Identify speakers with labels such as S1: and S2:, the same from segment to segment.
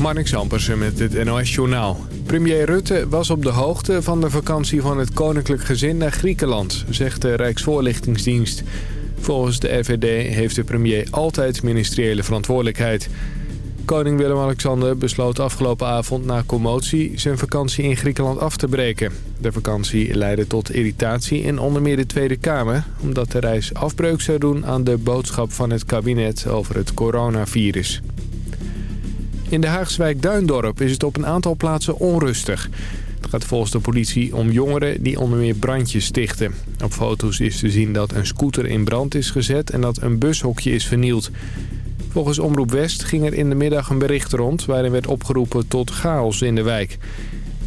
S1: Marnix Ampersen met het NOS Journaal. Premier Rutte was op de hoogte van de vakantie van het koninklijk gezin naar Griekenland, zegt de Rijksvoorlichtingsdienst. Volgens de RVD heeft de premier altijd ministeriële verantwoordelijkheid. Koning Willem-Alexander besloot afgelopen avond na commotie zijn vakantie in Griekenland af te breken. De vakantie leidde tot irritatie in onder meer de Tweede Kamer... omdat de reis afbreuk zou doen aan de boodschap van het kabinet over het coronavirus. In de Haagswijk Duindorp is het op een aantal plaatsen onrustig. Het gaat volgens de politie om jongeren die onder meer brandjes stichten. Op foto's is te zien dat een scooter in brand is gezet en dat een bushokje is vernield. Volgens Omroep West ging er in de middag een bericht rond... waarin werd opgeroepen tot chaos in de wijk.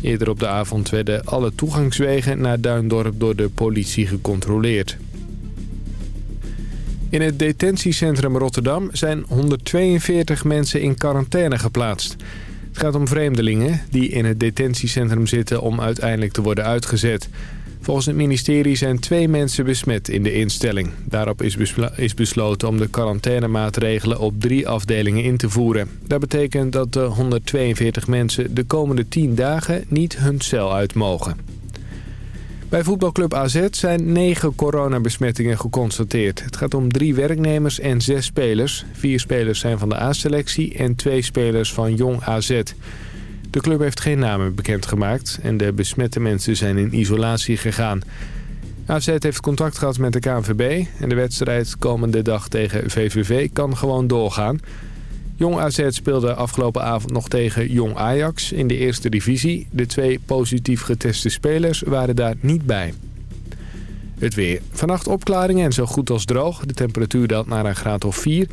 S1: Eerder op de avond werden alle toegangswegen naar Duindorp door de politie gecontroleerd. In het detentiecentrum Rotterdam zijn 142 mensen in quarantaine geplaatst. Het gaat om vreemdelingen die in het detentiecentrum zitten om uiteindelijk te worden uitgezet. Volgens het ministerie zijn twee mensen besmet in de instelling. Daarop is, is besloten om de quarantainemaatregelen op drie afdelingen in te voeren. Dat betekent dat de 142 mensen de komende 10 dagen niet hun cel uit mogen. Bij voetbalclub AZ zijn negen coronabesmettingen geconstateerd. Het gaat om drie werknemers en zes spelers. Vier spelers zijn van de A-selectie en twee spelers van Jong AZ. De club heeft geen namen bekendgemaakt en de besmette mensen zijn in isolatie gegaan. AZ heeft contact gehad met de KNVB en de wedstrijd komende dag tegen VVV kan gewoon doorgaan. Jong AZ speelde afgelopen avond nog tegen Jong Ajax in de eerste divisie. De twee positief geteste spelers waren daar niet bij. Het weer. Vannacht opklaringen en zo goed als droog. De temperatuur daalt naar een graad of 4.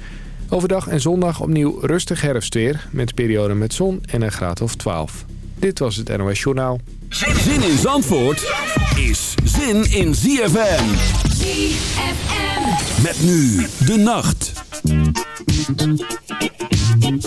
S1: Overdag en zondag opnieuw rustig herfstweer... met perioden met zon en een graad of 12. Dit was het NOS Journaal.
S2: Zin in Zandvoort is zin in ZFM.
S3: ZFM.
S2: Met nu de nacht.
S4: Thank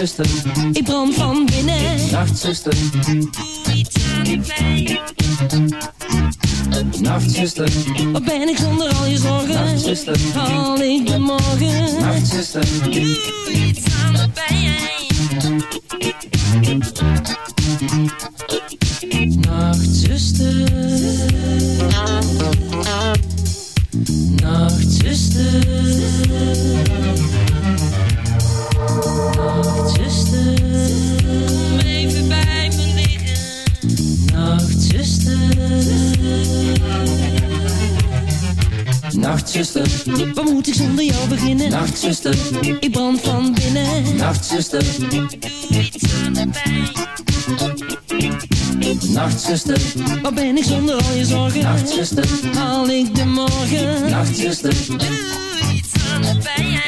S5: Nachtzuster,
S4: Ik brand van binnen.
S5: nachtzuster,
S4: Doe iets aan de pijn.
S5: nachtzuster,
S4: Wat ben ik zonder al je zorgen?
S5: nachtzuster,
S4: Haal ik de morgen?
S5: nachtzuster,
S4: Doe iets aan de pijn. Nachtzuster,
S6: waar ben ik zonder al je zorgen?
S5: Nachtzuster,
S6: haal ik de morgen?
S5: Nachtzuster,
S6: doe iets aan de pijn.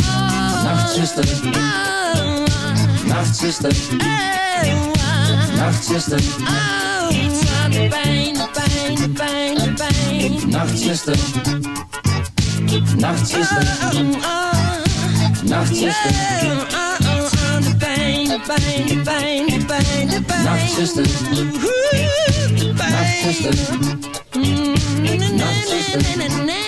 S6: Oh.
S5: Nachtzuster,
S6: oh.
S5: Nachtzuster.
S6: Nachtzuster, iets aan de pijn, de pijn, de pijn, de pijn.
S5: Nachtzuster, Nachtzuster. Nachtzuster.
S6: Oh, oh, oh.
S4: Divine, divine, divine, not Narcissism. Ooh, not Narcissism. Mm,
S7: Narcissism.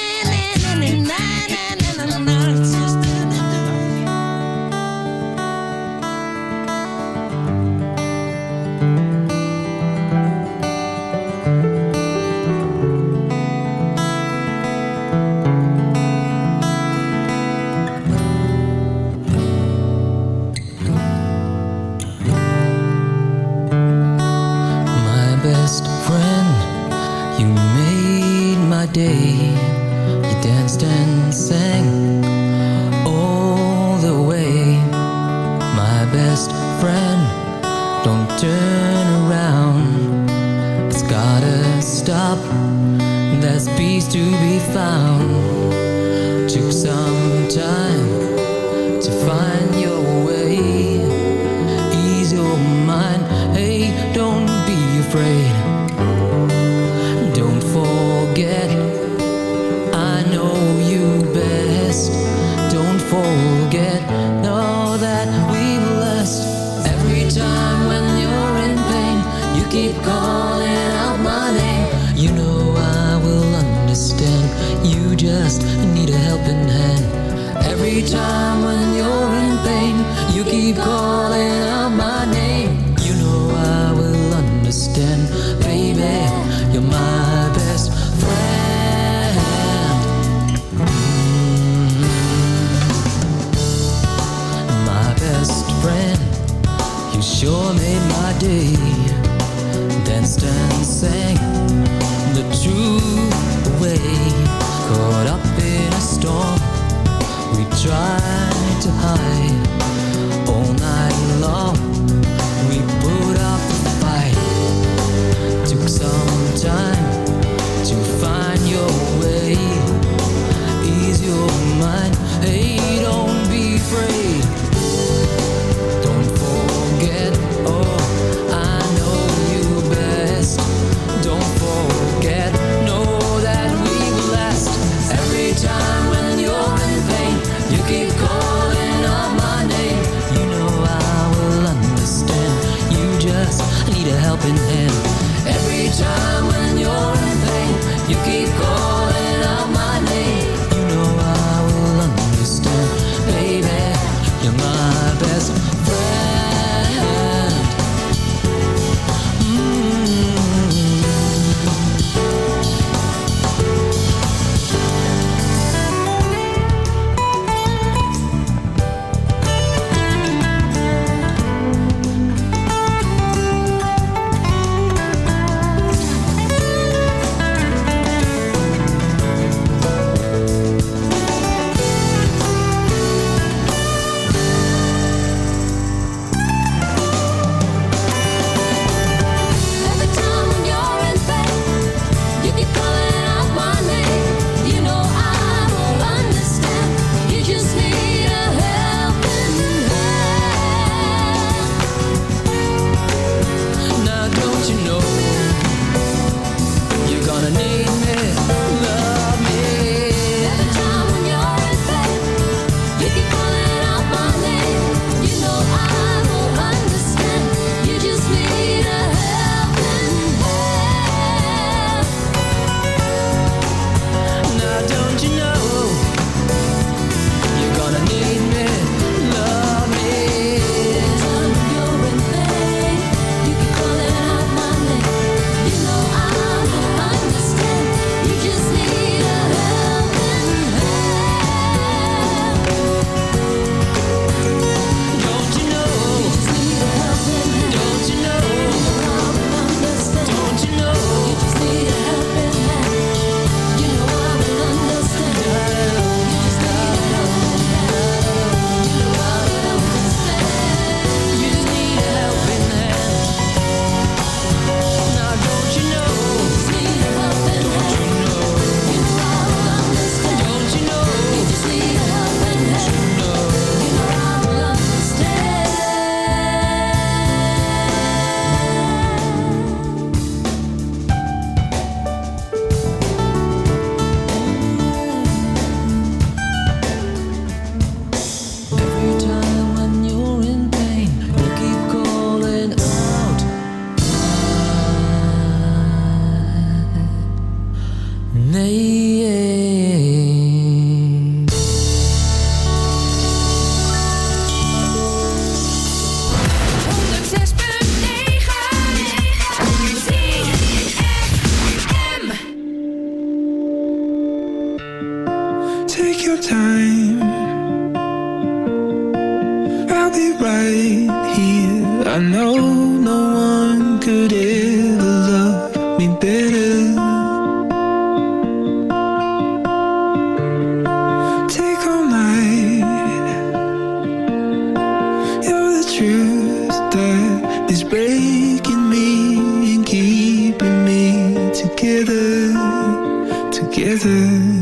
S7: together.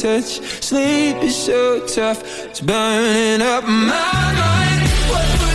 S7: touch. Sleep is so tough, it's burning up my mind.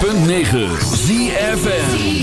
S4: 106.9 ZFN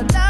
S4: la la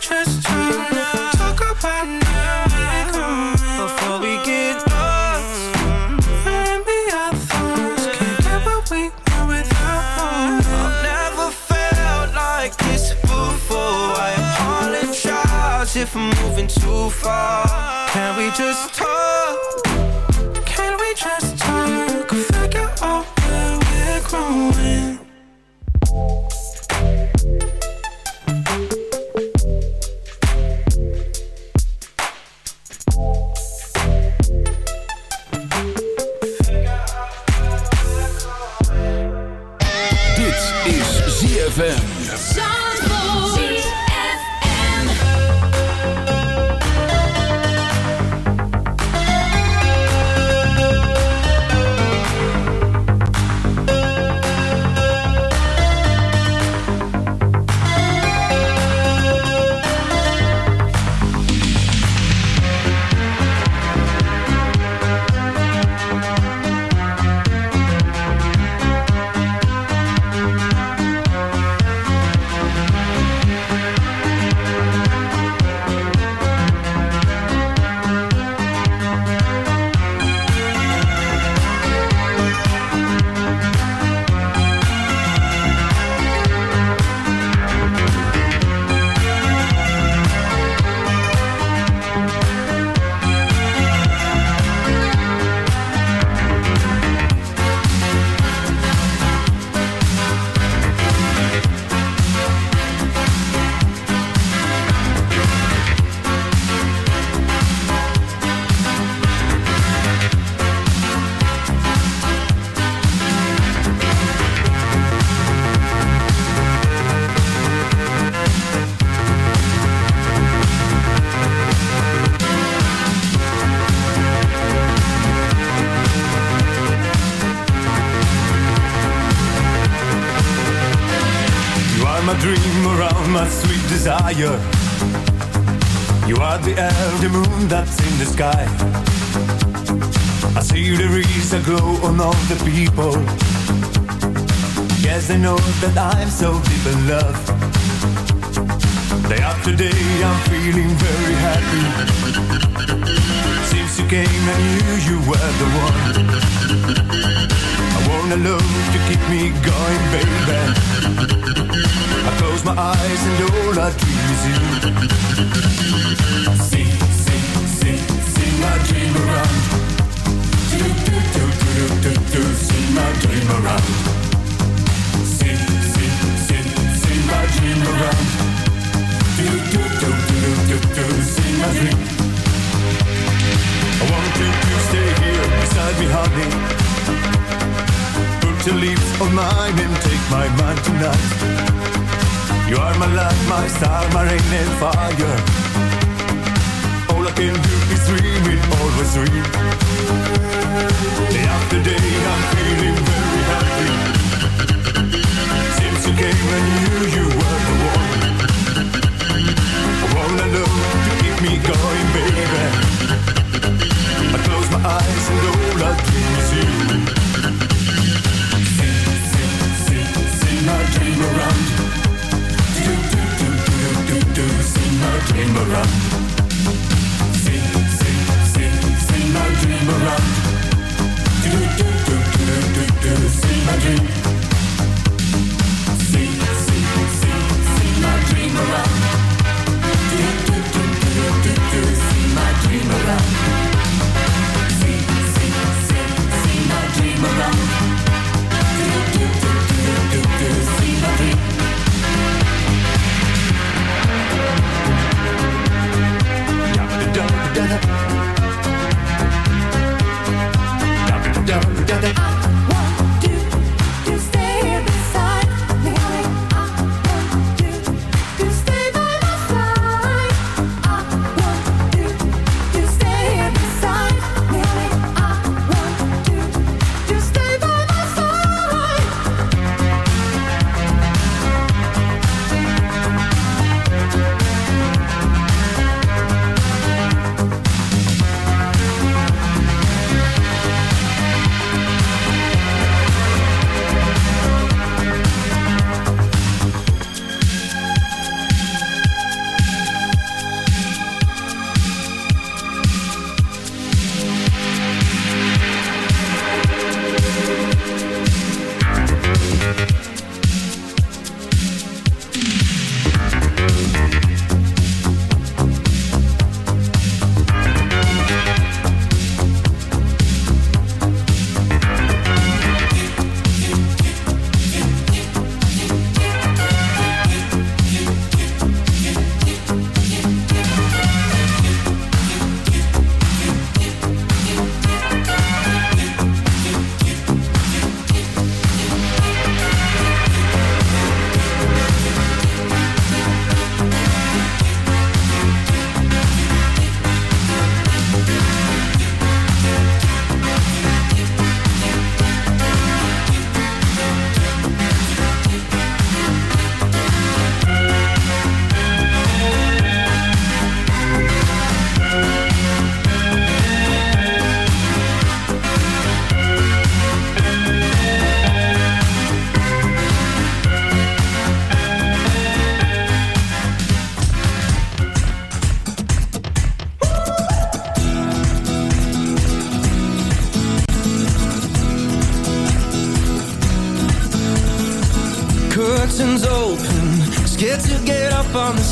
S8: Just talk? Talk about now before we get lost. Can't get what we want without. I've never felt like this before. I apologize if I'm moving too far. Can we just talk?
S9: higher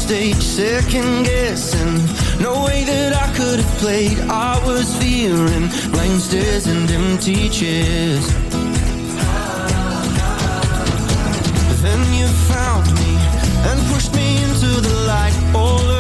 S9: stage second guessing. No way that I could have played. I was fearing blank stares and empty chairs. Then you found me and pushed me into the light. All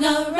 S9: No.